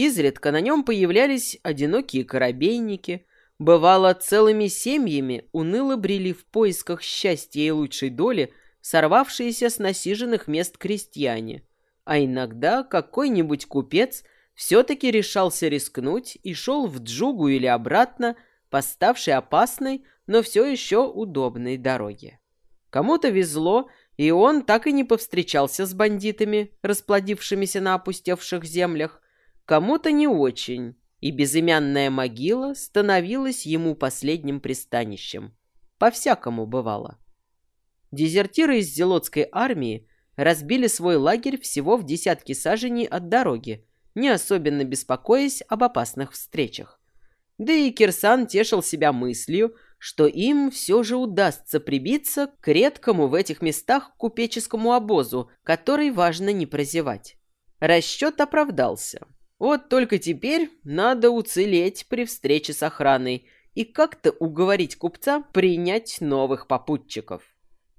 Изредка на нем появлялись одинокие корабейники. Бывало, целыми семьями уныло брели в поисках счастья и лучшей доли сорвавшиеся с насиженных мест крестьяне. А иногда какой-нибудь купец все-таки решался рискнуть и шел в Джугу или обратно по ставшей опасной, но все еще удобной дороге. Кому-то везло, и он так и не повстречался с бандитами, расплодившимися на опустевших землях, кому-то не очень, и безымянная могила становилась ему последним пристанищем. По-всякому бывало. Дезертиры из Зелотской армии разбили свой лагерь всего в десятки саженей от дороги, не особенно беспокоясь об опасных встречах. Да и Кирсан тешил себя мыслью, что им все же удастся прибиться к редкому в этих местах купеческому обозу, который важно не прозевать. Расчет оправдался. Вот только теперь надо уцелеть при встрече с охраной и как-то уговорить купца принять новых попутчиков.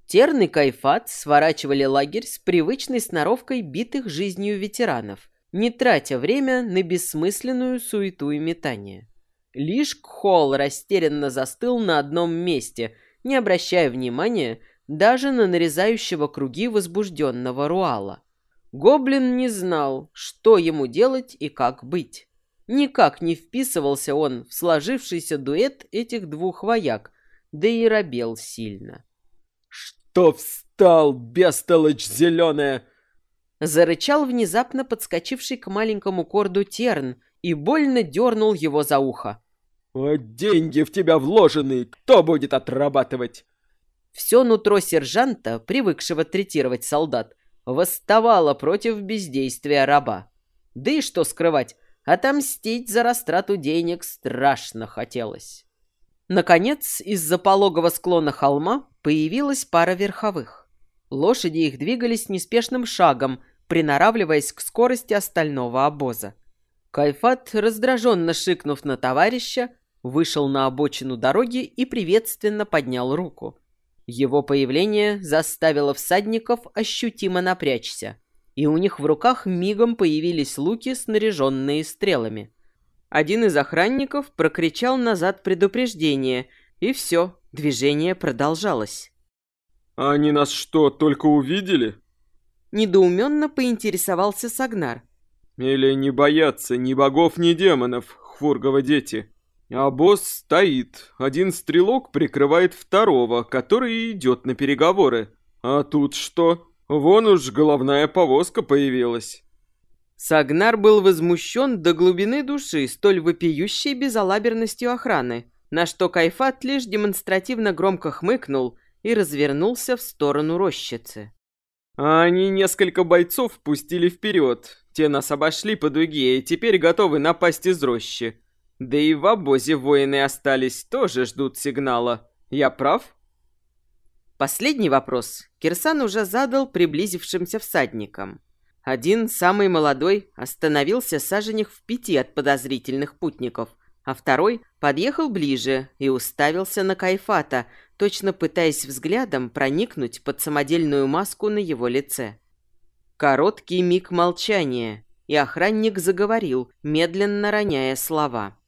Терн и Кайфат сворачивали лагерь с привычной сноровкой битых жизнью ветеранов, не тратя время на бессмысленную суету и метание. Лишь Кхол растерянно застыл на одном месте, не обращая внимания даже на нарезающего круги возбужденного Руала. Гоблин не знал, что ему делать и как быть. Никак не вписывался он в сложившийся дуэт этих двух вояк, да и робел сильно. «Что встал, бестолочь зеленая?» Зарычал внезапно подскочивший к маленькому корду Терн и больно дернул его за ухо. «А деньги в тебя вложены, кто будет отрабатывать?» Все нутро сержанта, привыкшего третировать солдат, восставало против бездействия раба. Да и что скрывать, отомстить за растрату денег страшно хотелось. Наконец, из-за пологого склона холма появилась пара верховых. Лошади их двигались неспешным шагом, приноравливаясь к скорости остального обоза. Кайфат, раздраженно шикнув на товарища, вышел на обочину дороги и приветственно поднял руку. Его появление заставило всадников ощутимо напрячься, и у них в руках мигом появились луки, снаряженные стрелами. Один из охранников прокричал назад предупреждение, и все, движение продолжалось. «Они нас что, только увидели?» Недоуменно поинтересовался Сагнар. «Или не боятся ни богов, ни демонов, хвургово дети?» А босс стоит. Один стрелок прикрывает второго, который идет на переговоры. А тут что? Вон уж головная повозка появилась. Сагнар был возмущен до глубины души столь вопиющей безалаберностью охраны, на что Кайфат лишь демонстративно громко хмыкнул и развернулся в сторону рощицы. А они несколько бойцов пустили вперед. Те нас обошли по дуге и теперь готовы напасть из рощи. Да и в обозе воины остались, тоже ждут сигнала. Я прав? Последний вопрос Кирсан уже задал приблизившимся всадникам. Один, самый молодой, остановился саженях в пяти от подозрительных путников, а второй подъехал ближе и уставился на Кайфата, точно пытаясь взглядом проникнуть под самодельную маску на его лице. Короткий миг молчания, и охранник заговорил, медленно роняя слова.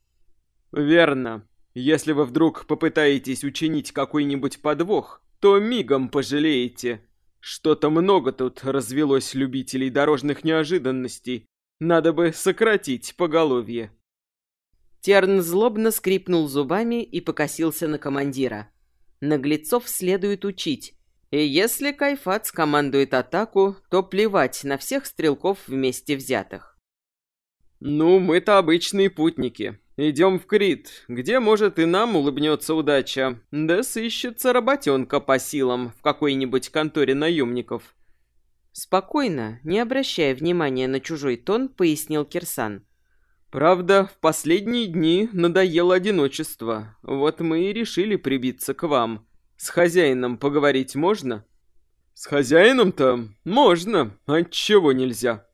«Верно. Если вы вдруг попытаетесь учинить какой-нибудь подвох, то мигом пожалеете. Что-то много тут развелось любителей дорожных неожиданностей. Надо бы сократить поголовье». Терн злобно скрипнул зубами и покосился на командира. Наглецов следует учить. И если Кайфат скомандует атаку, то плевать на всех стрелков вместе взятых. «Ну, мы-то обычные путники. Идем в Крит, где, может, и нам улыбнется удача, да сыщется работенка по силам в какой-нибудь конторе наемников». Спокойно, не обращая внимания на чужой тон, пояснил Кирсан. «Правда, в последние дни надоело одиночество. Вот мы и решили прибиться к вам. С хозяином поговорить можно?» «С хозяином-то можно, отчего нельзя?»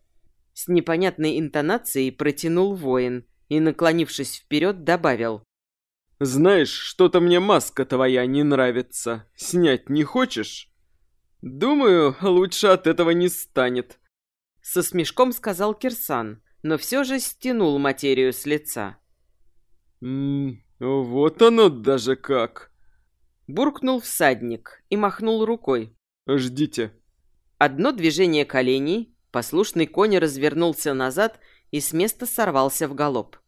С непонятной интонацией протянул воин – и, наклонившись вперед, добавил. «Знаешь, что-то мне маска твоя не нравится. Снять не хочешь?» «Думаю, лучше от этого не станет», — со смешком сказал Кирсан, но все же стянул материю с лица. «Ммм, вот оно даже как!» Буркнул всадник и махнул рукой. «Ждите». Одно движение коленей, послушный конь развернулся назад и с места сорвался в галоп.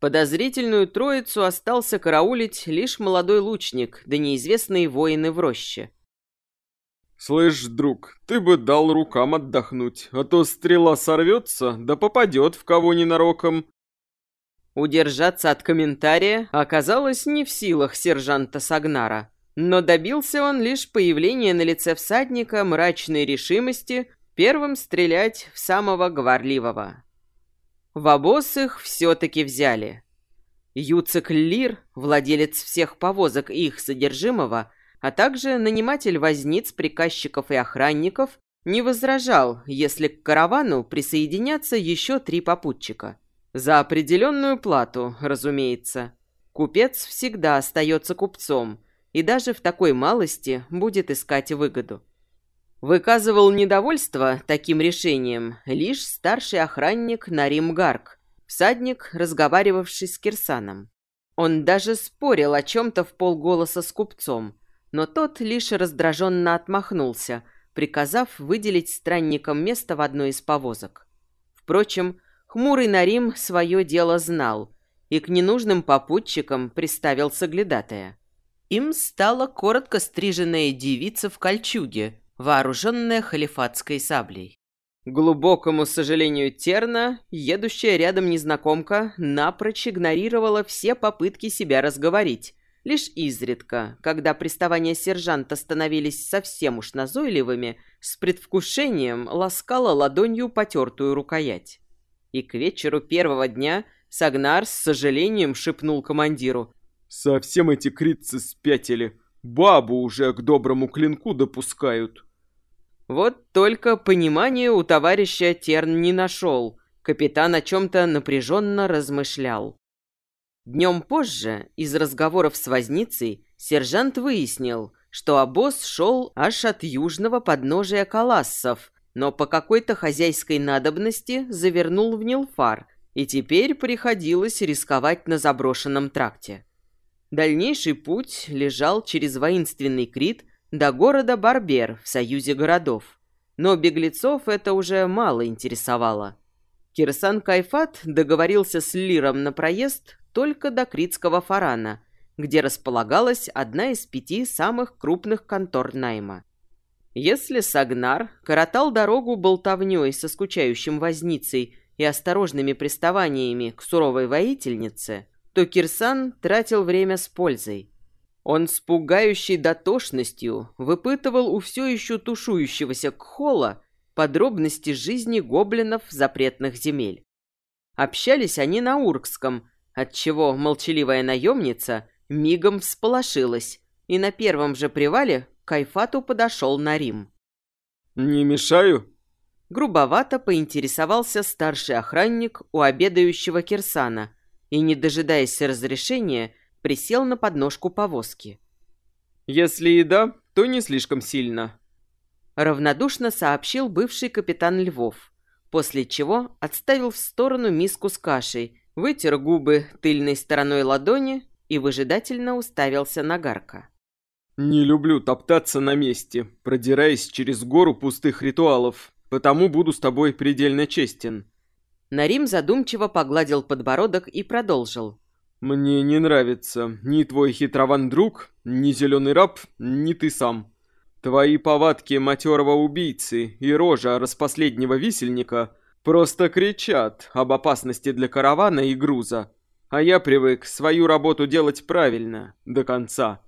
Подозрительную троицу остался караулить лишь молодой лучник, да неизвестные воины в роще. «Слышь, друг, ты бы дал рукам отдохнуть, а то стрела сорвется, да попадет в кого ненароком». Удержаться от комментария оказалось не в силах сержанта Сагнара, но добился он лишь появления на лице всадника мрачной решимости первым стрелять в самого говорливого. В обоз их все-таки взяли. Юцик Лир, владелец всех повозок и их содержимого, а также наниматель возниц, приказчиков и охранников, не возражал, если к каравану присоединятся еще три попутчика. За определенную плату, разумеется. Купец всегда остается купцом, и даже в такой малости будет искать выгоду. Выказывал недовольство таким решением лишь старший охранник Нарим Гарк, всадник, разговаривавший с Кирсаном. Он даже спорил о чем-то в полголоса с купцом, но тот лишь раздраженно отмахнулся, приказав выделить странникам место в одной из повозок. Впрочем, хмурый Нарим свое дело знал и к ненужным попутчикам приставил соглядатая. Им стала коротко стриженная девица в кольчуге, вооруженная халифатской саблей. глубокому сожалению Терна, едущая рядом незнакомка напрочь игнорировала все попытки себя разговорить, Лишь изредка, когда приставания сержанта становились совсем уж назойливыми, с предвкушением ласкала ладонью потертую рукоять. И к вечеру первого дня Сагнар с сожалением шепнул командиру. «Совсем эти критцы спятили. Бабу уже к доброму клинку допускают». Вот только понимания у товарища Терн не нашел. Капитан о чем-то напряженно размышлял. Днем позже, из разговоров с возницей, сержант выяснил, что обоз шел аж от южного подножия Калассов, но по какой-то хозяйской надобности завернул в Нилфар, и теперь приходилось рисковать на заброшенном тракте. Дальнейший путь лежал через воинственный Крит до города Барбер в союзе городов. Но беглецов это уже мало интересовало. Кирсан Кайфат договорился с Лиром на проезд только до Критского Фарана, где располагалась одна из пяти самых крупных контор найма. Если Сагнар коротал дорогу болтовней со скучающим возницей и осторожными приставаниями к суровой воительнице, то Кирсан тратил время с пользой. Он с пугающей дотошностью выпытывал у все еще тушующегося Кхола подробности жизни гоблинов запретных земель. Общались они на уркском, отчего молчаливая наемница мигом всполошилась, и на первом же привале Кайфату подошел на Рим. «Не мешаю?» Грубовато поинтересовался старший охранник у обедающего Кирсана и, не дожидаясь разрешения, присел на подножку повозки. «Если и да, то не слишком сильно», — равнодушно сообщил бывший капитан Львов, после чего отставил в сторону миску с кашей вытер губы тыльной стороной ладони и выжидательно уставился на Гарка. «Не люблю топтаться на месте, продираясь через гору пустых ритуалов, потому буду с тобой предельно честен». Нарим задумчиво погладил подбородок и продолжил. «Мне не нравится ни твой хитрован друг, ни зеленый раб, ни ты сам. Твои повадки матерого убийцы и рожа распоследнего висельника Просто кричат об опасности для каравана и груза. А я привык свою работу делать правильно, до конца.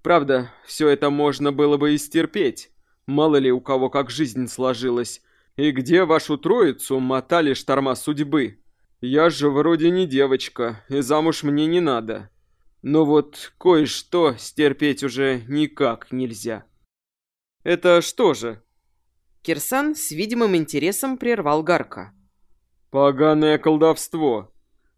Правда, все это можно было бы и стерпеть. Мало ли у кого как жизнь сложилась. И где вашу троицу мотали шторма судьбы? Я же вроде не девочка, и замуж мне не надо. Но вот кое-что стерпеть уже никак нельзя. Это что же, Кирсан с видимым интересом прервал Гарка. «Поганое колдовство.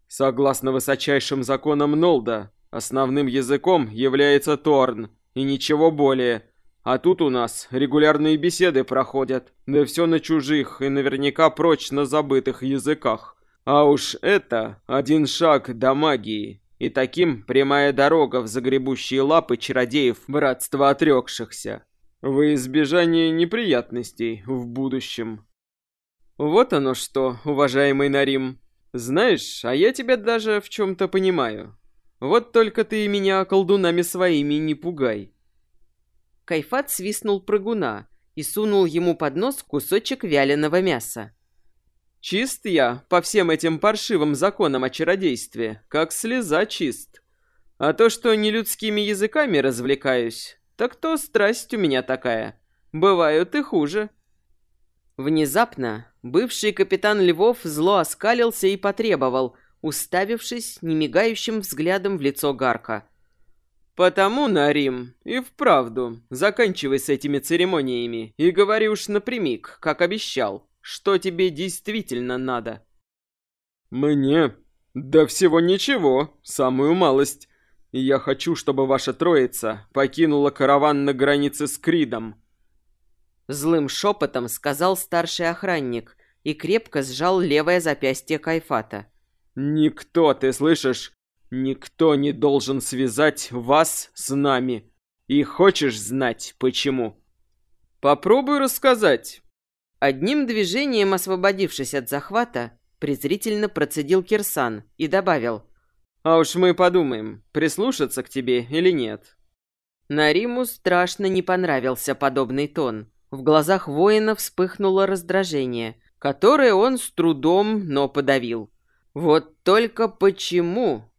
Согласно высочайшим законам Нолда, основным языком является Торн, и ничего более. А тут у нас регулярные беседы проходят, да все на чужих и наверняка прочно забытых языках. А уж это один шаг до магии, и таким прямая дорога в загребущие лапы чародеев братства отрекшихся. Во избежание неприятностей в будущем. Вот оно что, уважаемый Нарим. Знаешь, а я тебя даже в чем-то понимаю. Вот только ты меня колдунами своими не пугай. Кайфат свистнул прыгуна и сунул ему под нос кусочек вяленого мяса. Чист я по всем этим паршивым законам о чародействе, как слеза чист. А то, что не людскими языками развлекаюсь, так то страсть у меня такая. Бывают и хуже. Внезапно бывший капитан Львов зло оскалился и потребовал, уставившись немигающим взглядом в лицо Гарка. «Потому, Нарим, и вправду, заканчивай с этими церемониями и говори уж напрямик, как обещал, что тебе действительно надо». «Мне? Да всего ничего, самую малость. Я хочу, чтобы ваша троица покинула караван на границе с Кридом». Злым шепотом сказал старший охранник и крепко сжал левое запястье Кайфата. «Никто, ты слышишь? Никто не должен связать вас с нами. И хочешь знать, почему? Попробуй рассказать. Одним движением освободившись от захвата, презрительно процедил Кирсан и добавил. А уж мы подумаем, прислушаться к тебе или нет. Нариму страшно не понравился подобный тон. В глазах воина вспыхнуло раздражение, которое он с трудом, но подавил. Вот только почему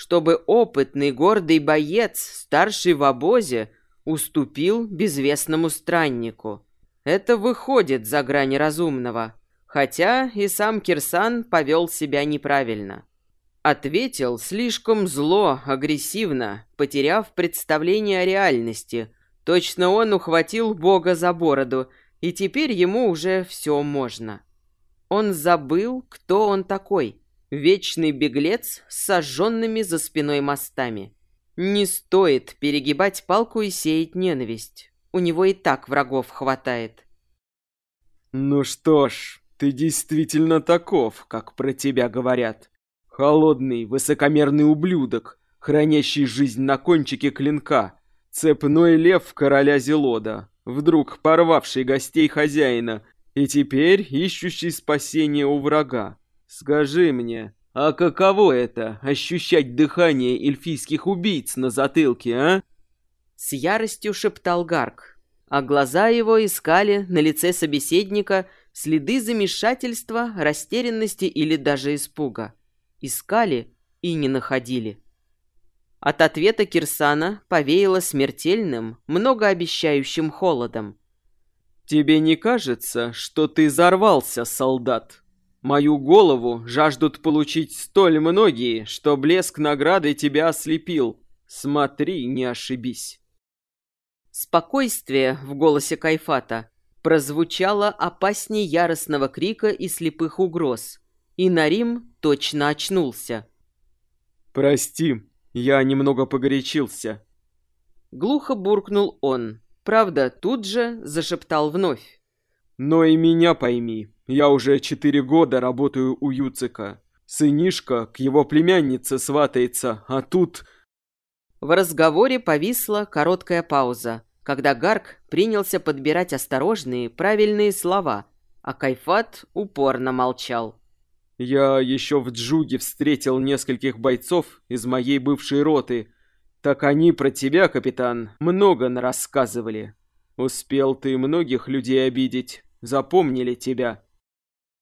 чтобы опытный гордый боец, старший в обозе, уступил безвестному страннику. Это выходит за грани разумного, хотя и сам Кирсан повел себя неправильно. Ответил слишком зло, агрессивно, потеряв представление о реальности. Точно он ухватил Бога за бороду, и теперь ему уже все можно. Он забыл, кто он такой. Вечный беглец с сожженными за спиной мостами. Не стоит перегибать палку и сеять ненависть. У него и так врагов хватает. Ну что ж, ты действительно таков, как про тебя говорят. Холодный, высокомерный ублюдок, хранящий жизнь на кончике клинка. Цепной лев короля Зелода, вдруг порвавший гостей хозяина и теперь ищущий спасения у врага. Скажи мне, а каково это — ощущать дыхание эльфийских убийц на затылке, а?» С яростью шептал Гарк, а глаза его искали на лице собеседника следы замешательства, растерянности или даже испуга. Искали и не находили. От ответа Кирсана повеяло смертельным, многообещающим холодом. «Тебе не кажется, что ты взорвался, солдат?» Мою голову жаждут получить столь многие, что блеск награды тебя ослепил. Смотри, не ошибись. Спокойствие в голосе Кайфата прозвучало опаснее яростного крика и слепых угроз, и Нарим точно очнулся. «Прости, я немного погорячился». Глухо буркнул он, правда, тут же зашептал вновь. «Но и меня пойми, я уже четыре года работаю у Юцика. Сынишка к его племяннице сватается, а тут...» В разговоре повисла короткая пауза, когда Гарк принялся подбирать осторожные, правильные слова, а Кайфат упорно молчал. «Я еще в Джуге встретил нескольких бойцов из моей бывшей роты. Так они про тебя, капитан, много нарассказывали. Успел ты многих людей обидеть, запомнили тебя».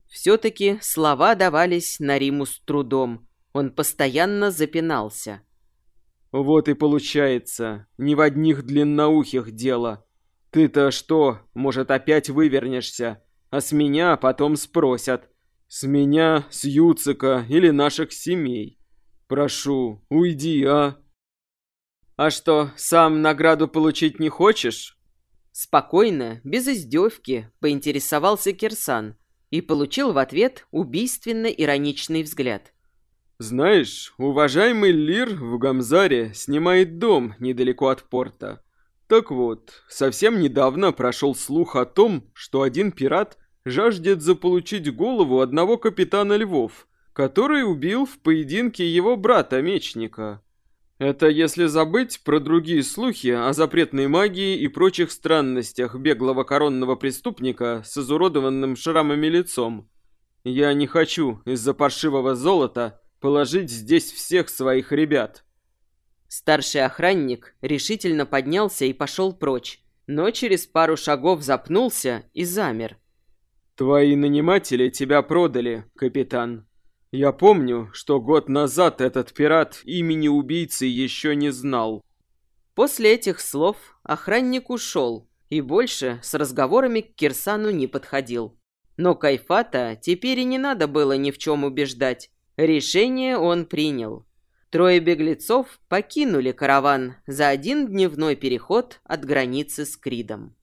Все-таки слова давались Нариму с трудом. Он постоянно запинался. «Вот и получается, не в одних длинноухих дело. Ты-то что, может, опять вывернешься? А с меня потом спросят. С меня, с Юцика или наших семей. Прошу, уйди, а?» «А что, сам награду получить не хочешь?» Спокойно, без издевки, поинтересовался Кирсан – и получил в ответ убийственно-ироничный взгляд. «Знаешь, уважаемый Лир в Гамзаре снимает дом недалеко от порта. Так вот, совсем недавно прошел слух о том, что один пират жаждет заполучить голову одного капитана львов, который убил в поединке его брата-мечника. Это если забыть про другие слухи о запретной магии и прочих странностях беглого коронного преступника с изуродованным шрамами лицом. Я не хочу из-за паршивого золота положить здесь всех своих ребят. Старший охранник решительно поднялся и пошел прочь, но через пару шагов запнулся и замер. «Твои наниматели тебя продали, капитан. Я помню, что год назад этот пират имени убийцы еще не знал». После этих слов охранник ушел и больше с разговорами к Кирсану не подходил. Но Кайфата теперь и не надо было ни в чем убеждать. Решение он принял. Трое беглецов покинули караван за один дневной переход от границы с Кридом.